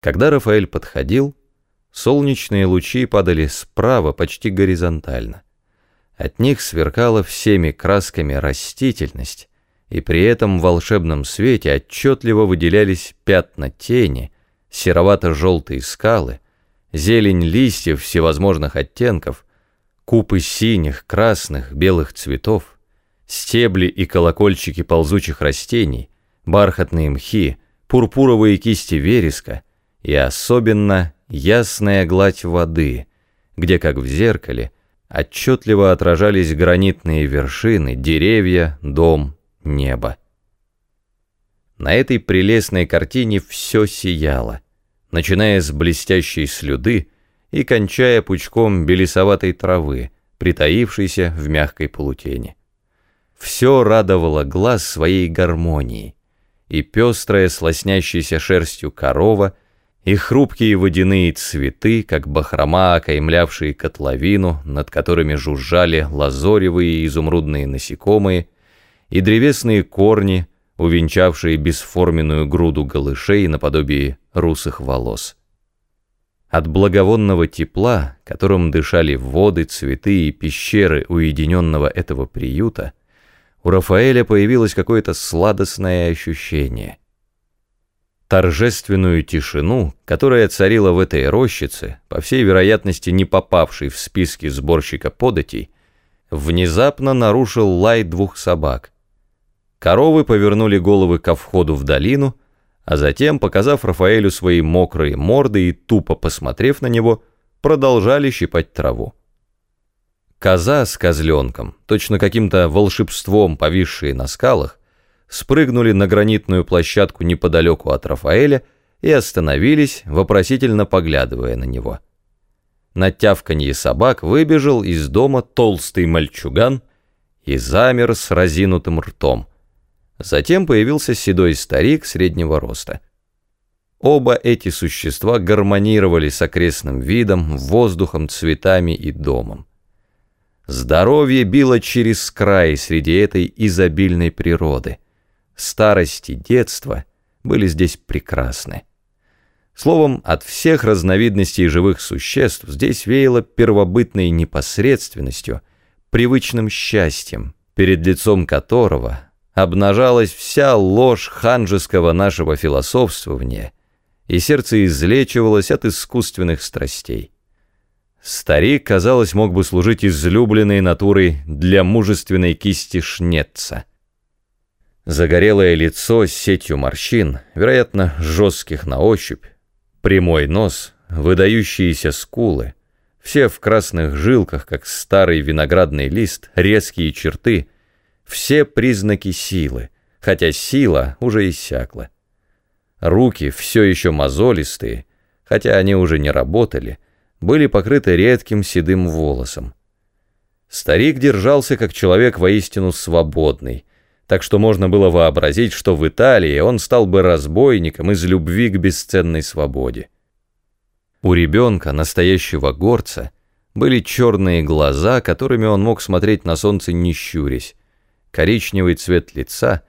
Когда Рафаэль подходил, солнечные лучи падали справа почти горизонтально. От них сверкала всеми красками растительность, и при этом в волшебном свете отчетливо выделялись пятна тени, серовато-желтые скалы, зелень листьев всевозможных оттенков, купы синих, красных, белых цветов, стебли и колокольчики ползучих растений, бархатные мхи, пурпуровые кисти вереска и особенно ясная гладь воды, где, как в зеркале, отчетливо отражались гранитные вершины, деревья, дом, небо. На этой прелестной картине все сияло, начиная с блестящей слюды и кончая пучком белесоватой травы, притаившейся в мягкой полутени. Все радовало глаз своей гармонией, и пестрая с шерстью корова, и хрупкие водяные цветы, как бахрома, окаймлявшие котловину, над которыми жужжали лазоревые и изумрудные насекомые, и древесные корни, увенчавшие бесформенную груду голышей наподобие русых волос. От благовонного тепла, которым дышали воды, цветы и пещеры уединенного этого приюта, у Рафаэля появилось какое-то сладостное ощущение. Торжественную тишину, которая царила в этой рощице, по всей вероятности не попавшей в списки сборщика податей, внезапно нарушил лай двух собак. Коровы повернули головы ко входу в долину, а затем, показав Рафаэлю свои мокрые морды и тупо посмотрев на него, продолжали щипать траву. Коза с козленком, точно каким-то волшебством повисшие на скалах, спрыгнули на гранитную площадку неподалеку от Рафаэля и остановились, вопросительно поглядывая на него. На тявканье собак выбежал из дома толстый мальчуган и замер с разинутым ртом. Затем появился седой старик среднего роста. Оба эти существа гармонировали с окрестным видом, воздухом, цветами и домом. Здоровье било через край среди этой изобильной природы. Старость и детство были здесь прекрасны. Словом, от всех разновидностей живых существ здесь веяло первобытной непосредственностью, привычным счастьем, перед лицом которого обнажалась вся ложь ханжеского нашего философствования, и сердце излечивалось от искусственных страстей. Старик, казалось, мог бы служить излюбленной натурой для мужественной кисти Шнетца. Загорелое лицо с сетью морщин, вероятно, жестких на ощупь, прямой нос, выдающиеся скулы, все в красных жилках, как старый виноградный лист, резкие черты, все признаки силы, хотя сила уже иссякла. Руки все еще мозолистые, хотя они уже не работали, были покрыты редким седым волосом. Старик держался как человек воистину свободный, так что можно было вообразить, что в Италии он стал бы разбойником из любви к бесценной свободе. У ребенка, настоящего горца, были черные глаза, которыми он мог смотреть на солнце не щурясь, коричневый цвет лица,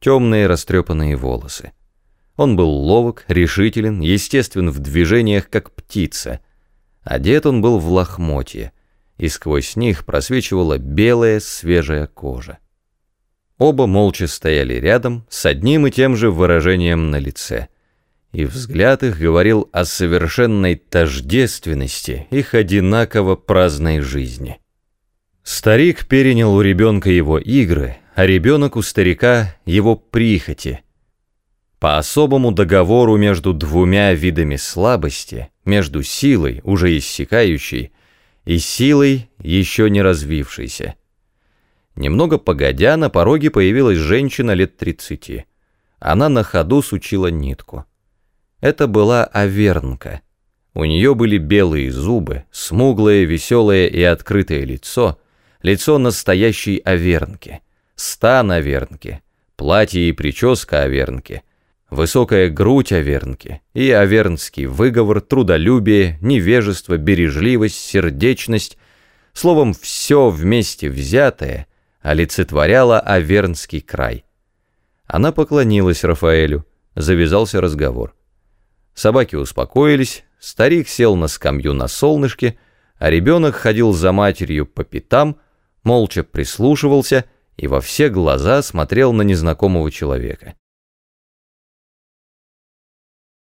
темные растрепанные волосы. Он был ловок, решителен, естествен в движениях, как птица — Одет он был в лохмотье, и сквозь них просвечивала белая свежая кожа. Оба молча стояли рядом с одним и тем же выражением на лице, и взгляд их говорил о совершенной тождественности их одинаково праздной жизни. Старик перенял у ребенка его игры, а ребенок у старика его прихоти, по особому договору между двумя видами слабости, между силой, уже иссякающей, и силой, еще не развившейся. Немного погодя, на пороге появилась женщина лет тридцати. Она на ходу сучила нитку. Это была Авернка. У нее были белые зубы, смуглое, веселое и открытое лицо, лицо настоящей Авернки, стан Авернки, платье и прическа Авернки — Высокая грудь Авернки и авернский выговор, трудолюбие, невежество, бережливость, сердечность, словом, все вместе взятое олицетворяло Авернский край. Она поклонилась Рафаэлю, завязался разговор. Собаки успокоились, старик сел на скамью на солнышке, а ребенок ходил за матерью по пятам, молча прислушивался и во все глаза смотрел на незнакомого человека.